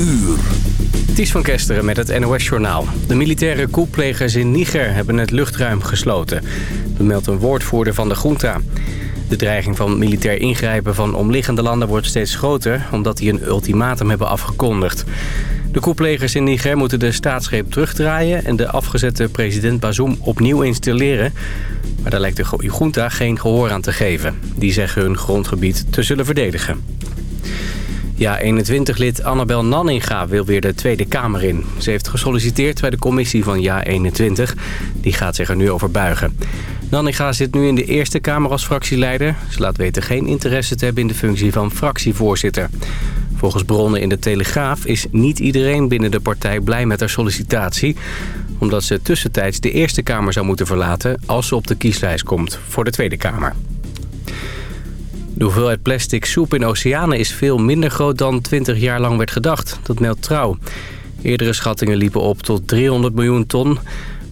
uur. Ties van Kesteren met het NOS-journaal. De militaire koeplegers in Niger hebben het luchtruim gesloten. Dat meldt een woordvoerder van de junta. De dreiging van militair ingrijpen van omliggende landen wordt steeds groter... omdat die een ultimatum hebben afgekondigd. De koeplegers in Niger moeten de staatsgreep terugdraaien... en de afgezette president Bazoum opnieuw installeren. Maar daar lijkt de junta geen gehoor aan te geven. Die zeggen hun grondgebied te zullen verdedigen. Ja, 21-lid Annabel Nanninga wil weer de Tweede Kamer in. Ze heeft gesolliciteerd bij de commissie van Ja 21. Die gaat zich er nu over buigen. Nanninga zit nu in de Eerste Kamer als fractieleider. Ze laat weten geen interesse te hebben in de functie van fractievoorzitter. Volgens bronnen in de Telegraaf is niet iedereen binnen de partij blij met haar sollicitatie... omdat ze tussentijds de Eerste Kamer zou moeten verlaten... als ze op de kieslijst komt voor de Tweede Kamer. De hoeveelheid plastic soep in oceanen is veel minder groot dan 20 jaar lang werd gedacht. Dat meldt Trouw. Eerdere schattingen liepen op tot 300 miljoen ton...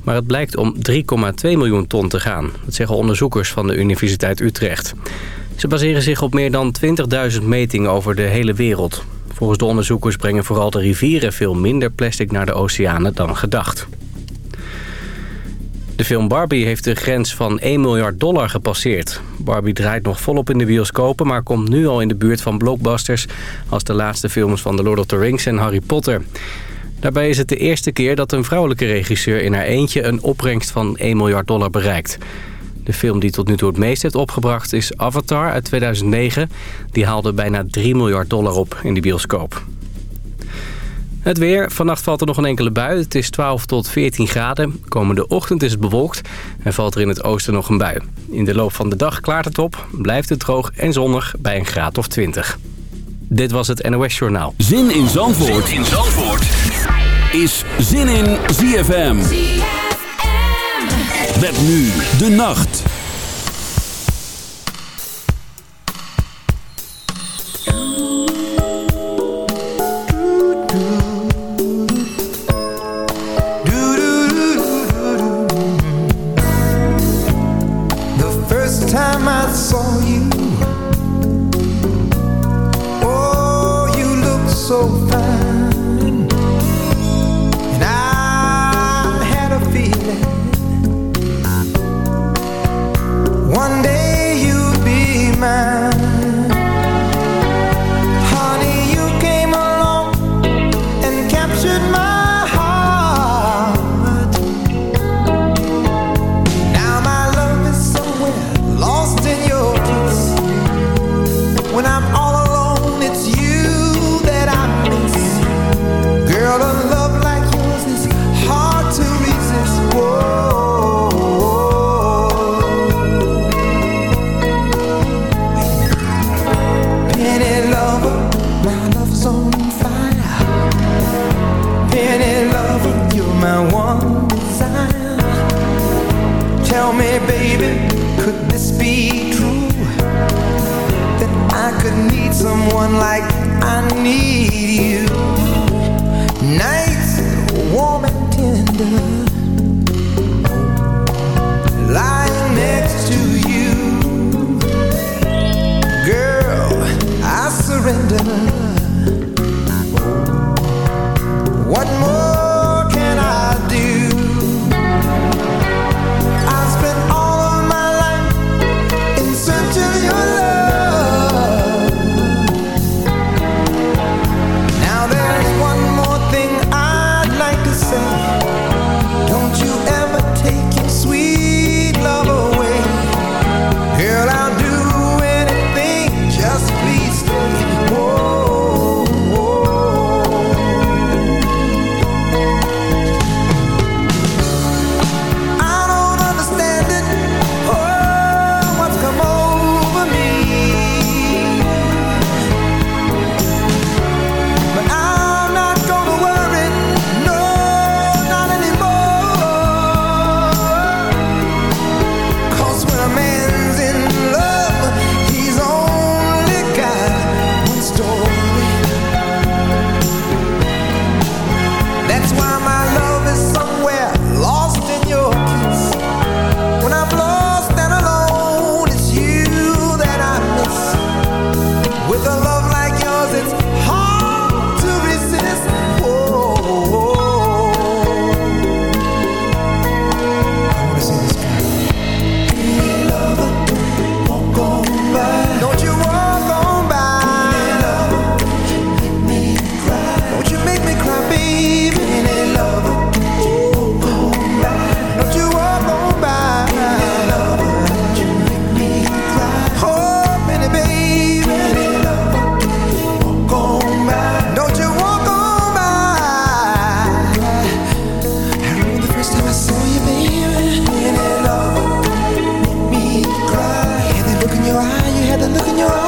maar het blijkt om 3,2 miljoen ton te gaan. Dat zeggen onderzoekers van de Universiteit Utrecht. Ze baseren zich op meer dan 20.000 metingen over de hele wereld. Volgens de onderzoekers brengen vooral de rivieren veel minder plastic naar de oceanen dan gedacht. De film Barbie heeft de grens van 1 miljard dollar gepasseerd. Barbie draait nog volop in de bioscopen... maar komt nu al in de buurt van blockbusters... als de laatste films van The Lord of the Rings en Harry Potter. Daarbij is het de eerste keer dat een vrouwelijke regisseur in haar eentje... een opbrengst van 1 miljard dollar bereikt. De film die tot nu toe het meest heeft opgebracht is Avatar uit 2009. Die haalde bijna 3 miljard dollar op in de bioscoop. Het weer. Vannacht valt er nog een enkele bui. Het is 12 tot 14 graden. Komende ochtend is het bewolkt en valt er in het oosten nog een bui. In de loop van de dag klaart het op, blijft het droog en zonnig bij een graad of 20. Dit was het NOS Journaal. Zin in Zandvoort, zin in Zandvoort. is Zin in ZFM. ZFM. Met nu de nacht. one more had the look in your eyes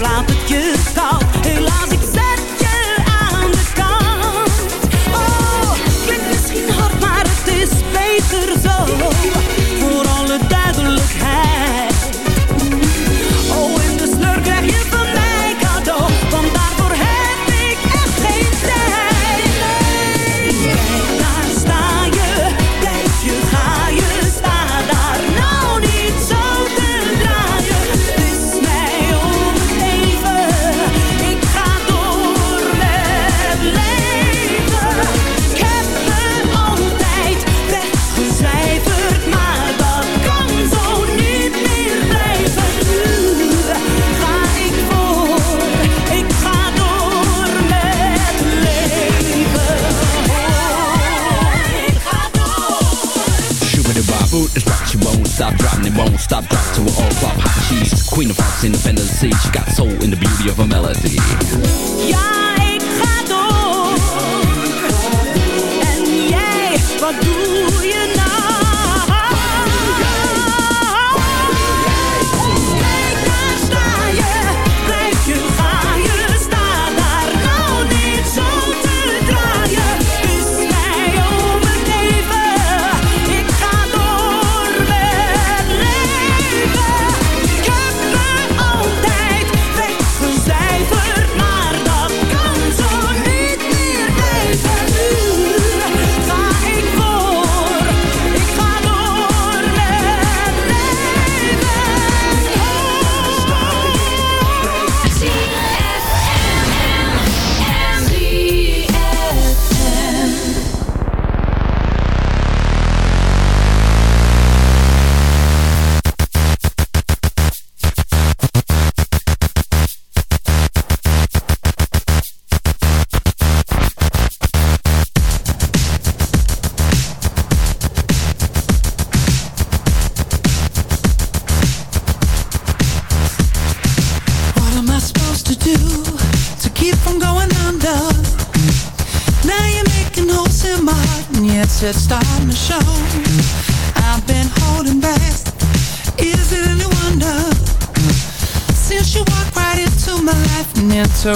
know Are a gonna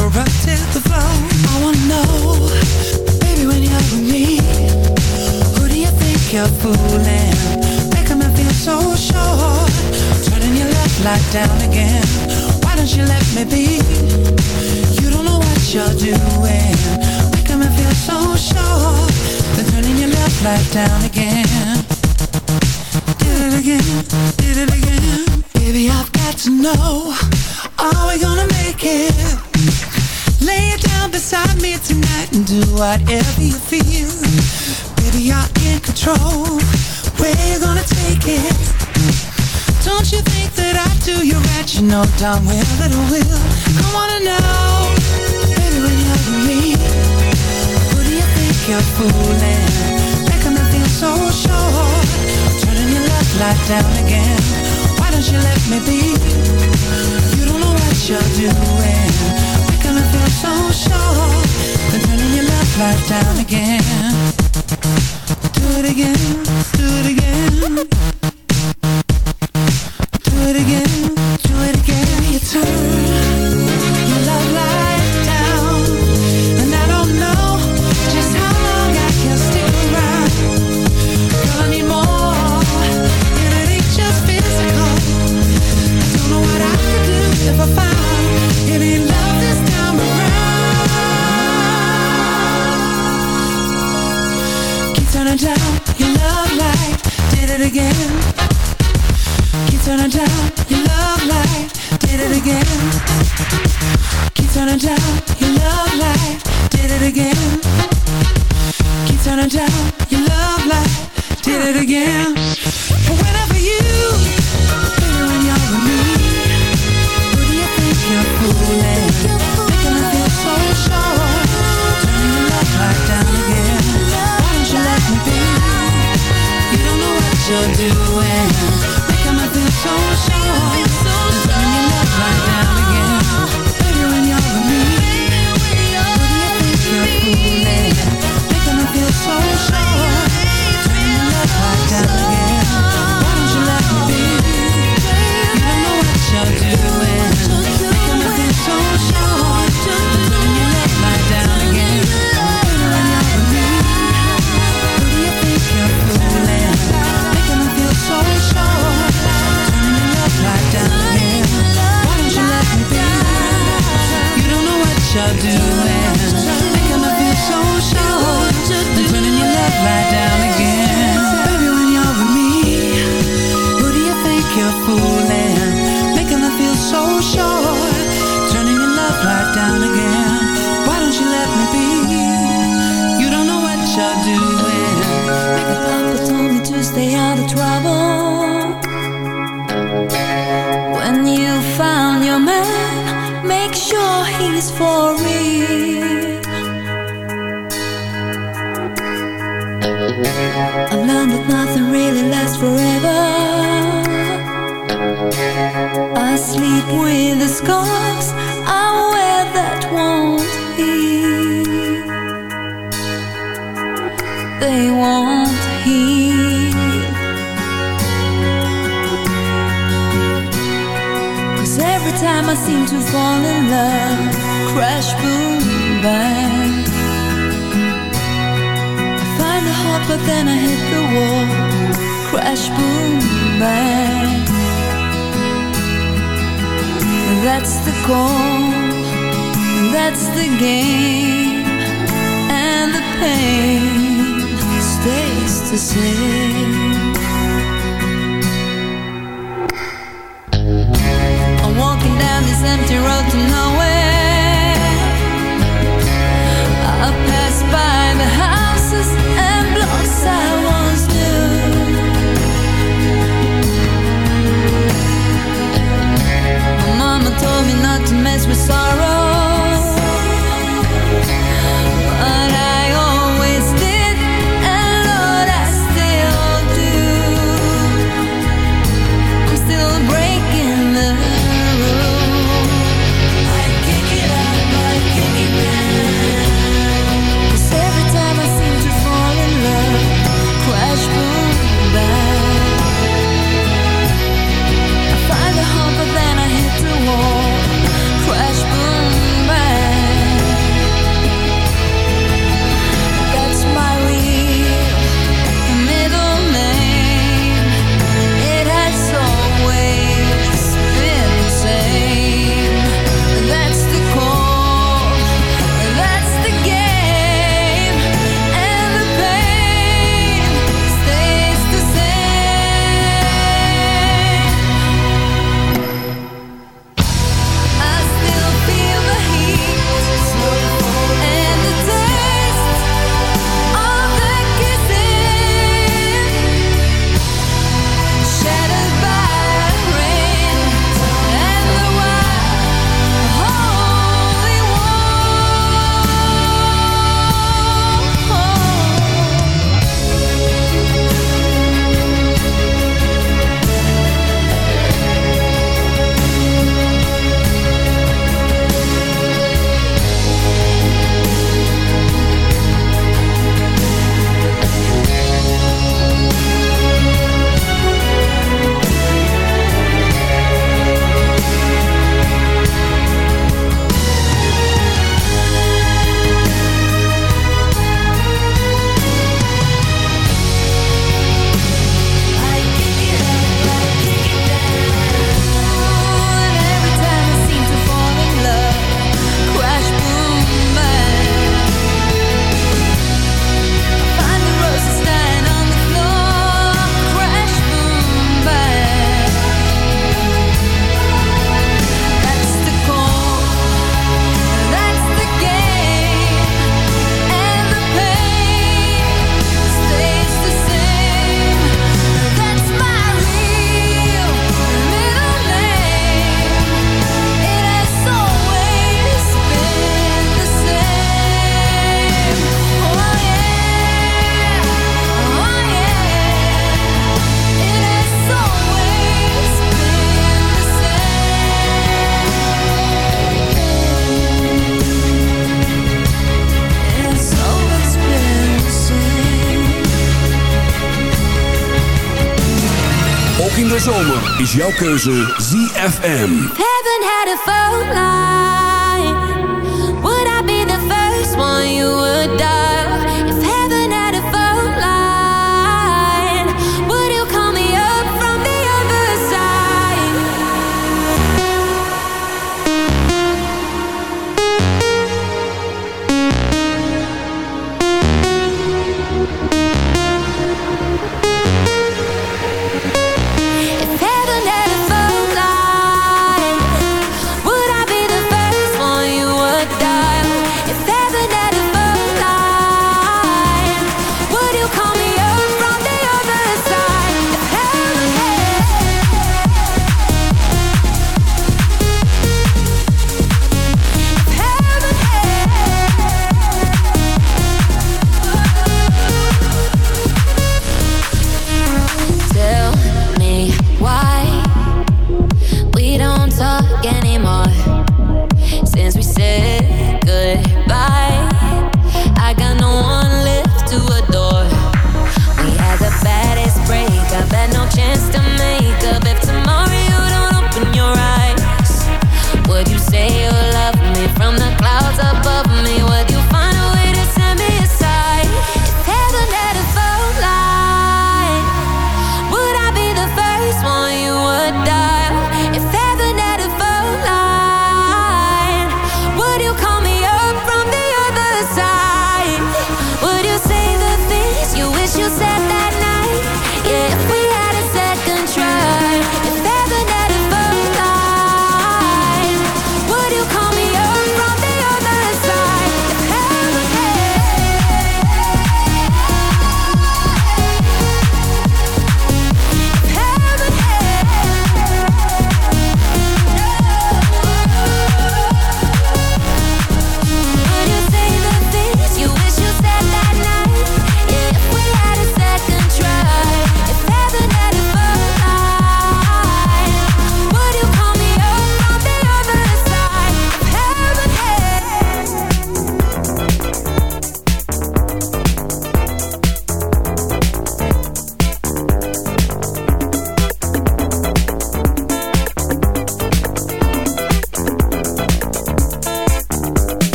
make again, do it again is jouw keuze ZFM. Heaven had a phone line.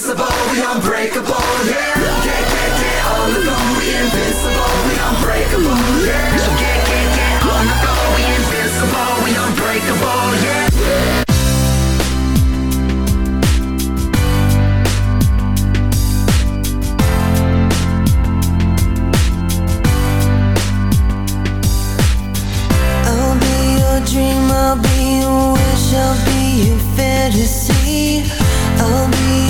Invincible, we unbreakable, yeah. Get, get, get on the floor. We invincible, we unbreakable, yeah. Get, get, get on the floor. We invincible, we unbreakable, yeah. I'll be your dream, I'll be your wish, I'll be your fantasy. I'll be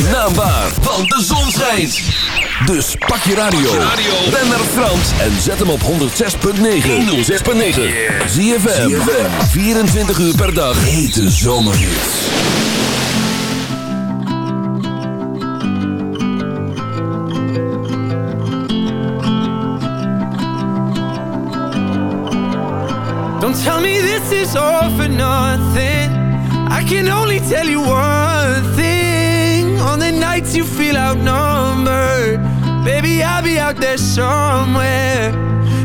zijn naam waar, want de zon schijnt. Dus pak je radio. Ben naar Frans en zet hem op 106.9. 106.9. ZFM. 24 uur per dag. Hete zomerhits. Don't tell me this is all for nothing. I can only tell you one nights you feel outnumbered, baby, I'll be out there somewhere.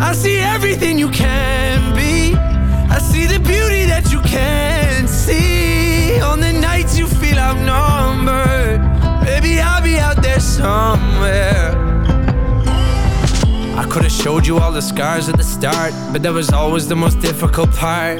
I see everything you can be. I see the beauty that you can't see. On the nights you feel outnumbered, baby, I'll be out there somewhere. I could have showed you all the scars at the start, but that was always the most difficult part.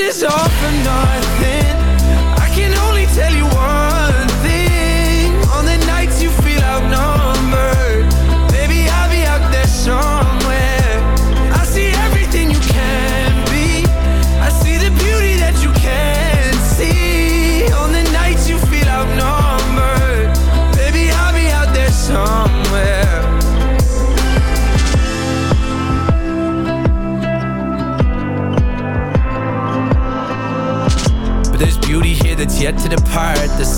is all for nothing. I can only tell you one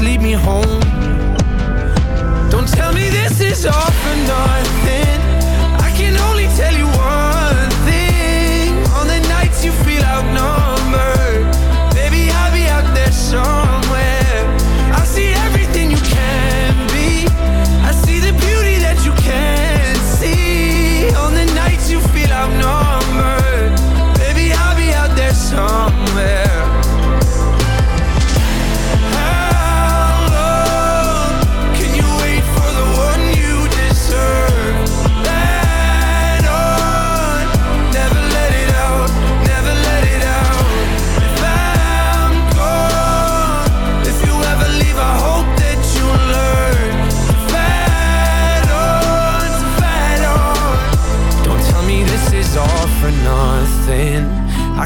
lead me home. Don't tell me this is all for nothing.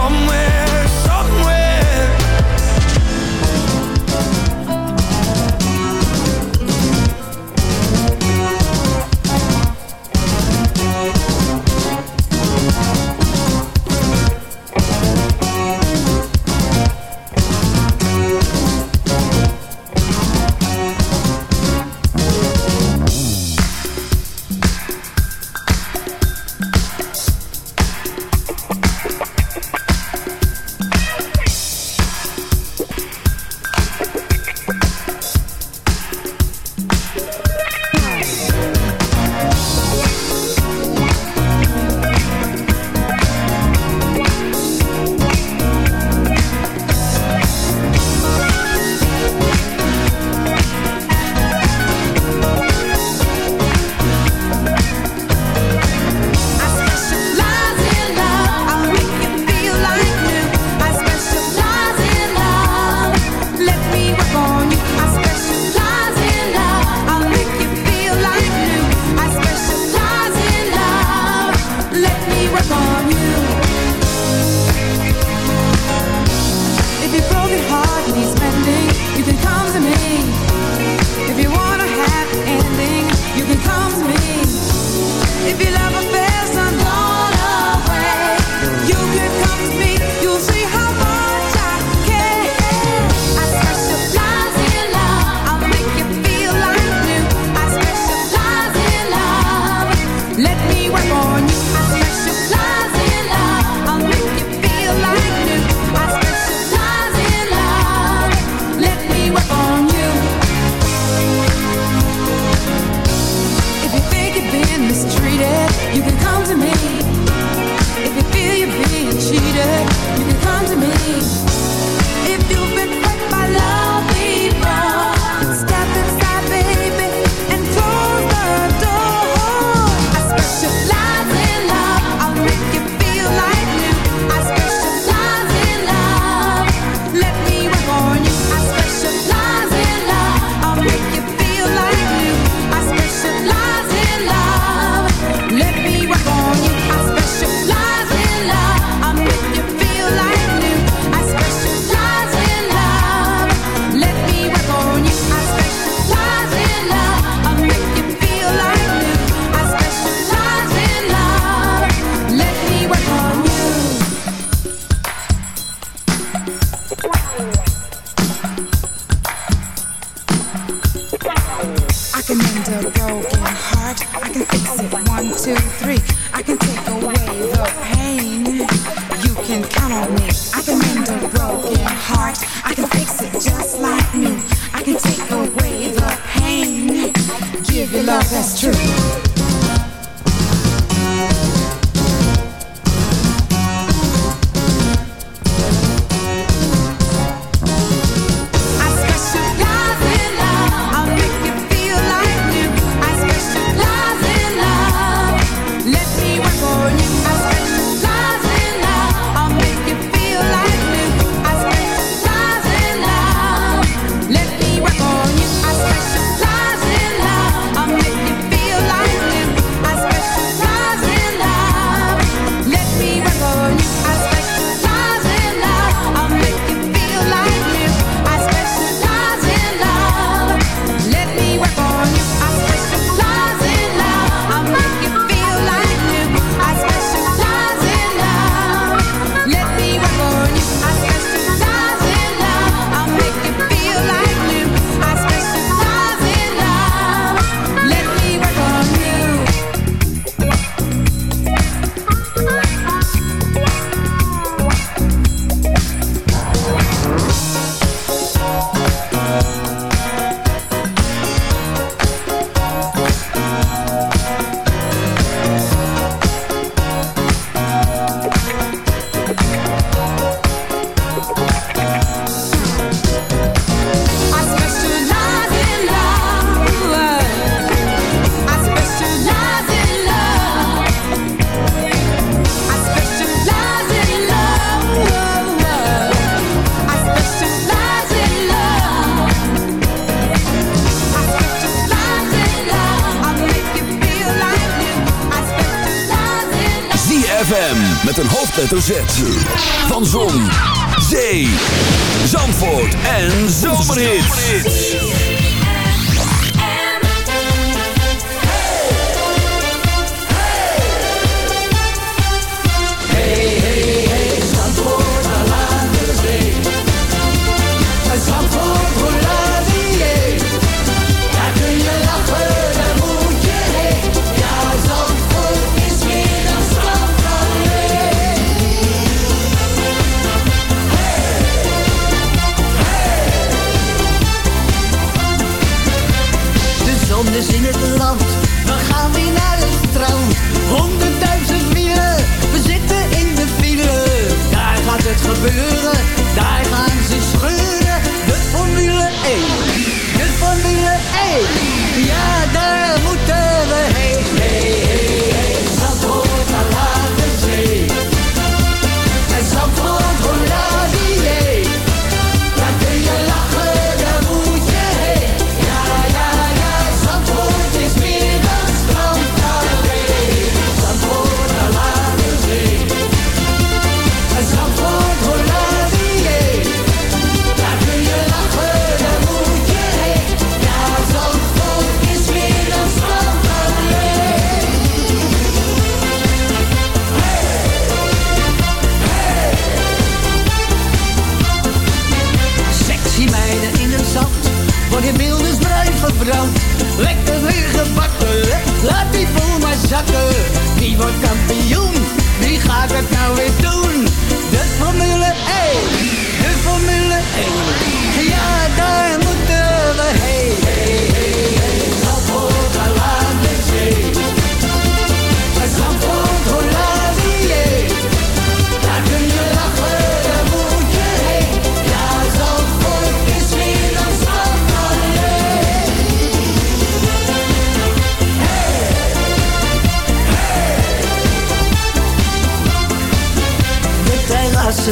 somewhere. gente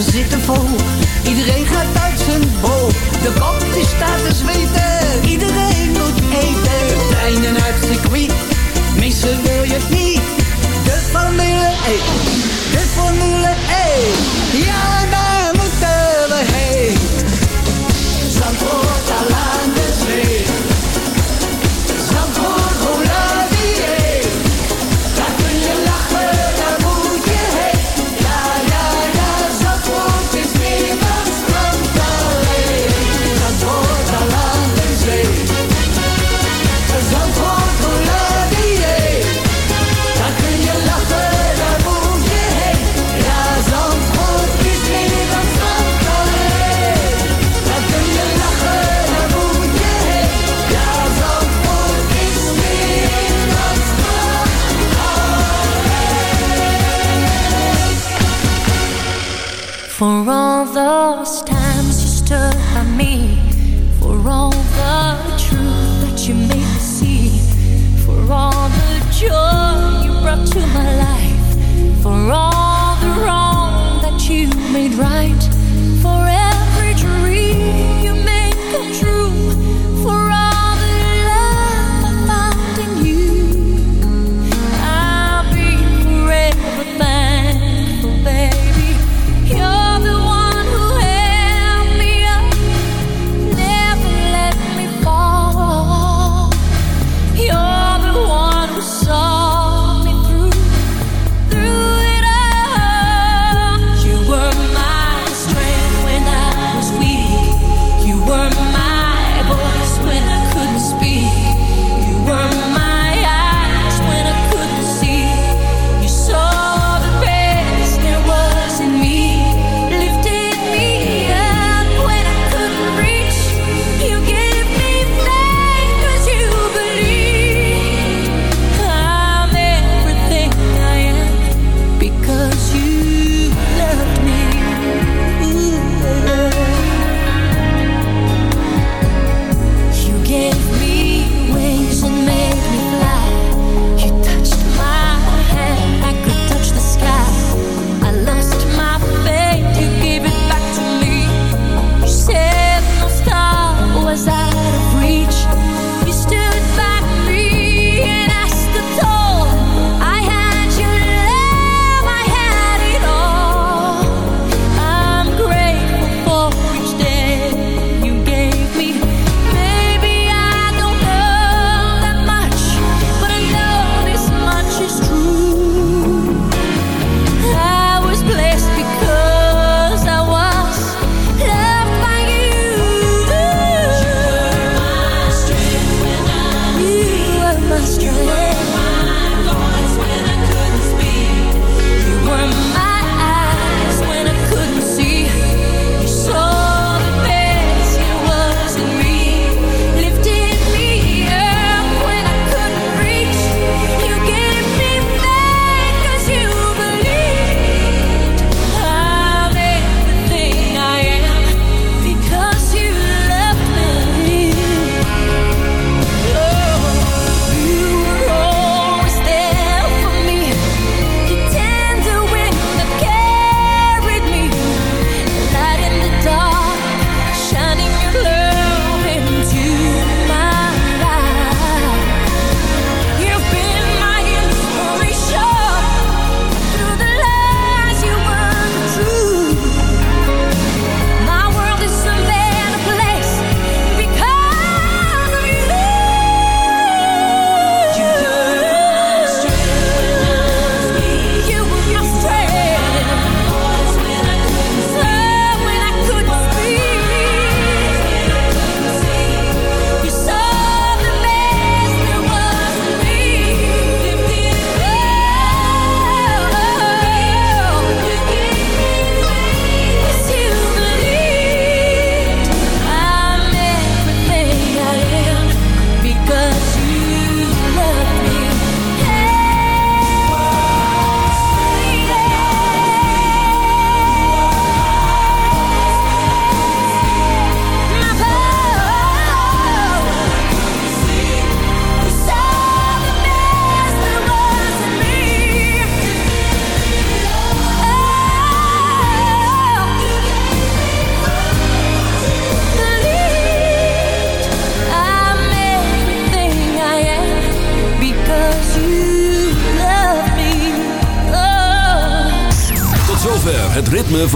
ze zitten vol. Iedereen gaat uit zijn bol. De kop die staat te zweten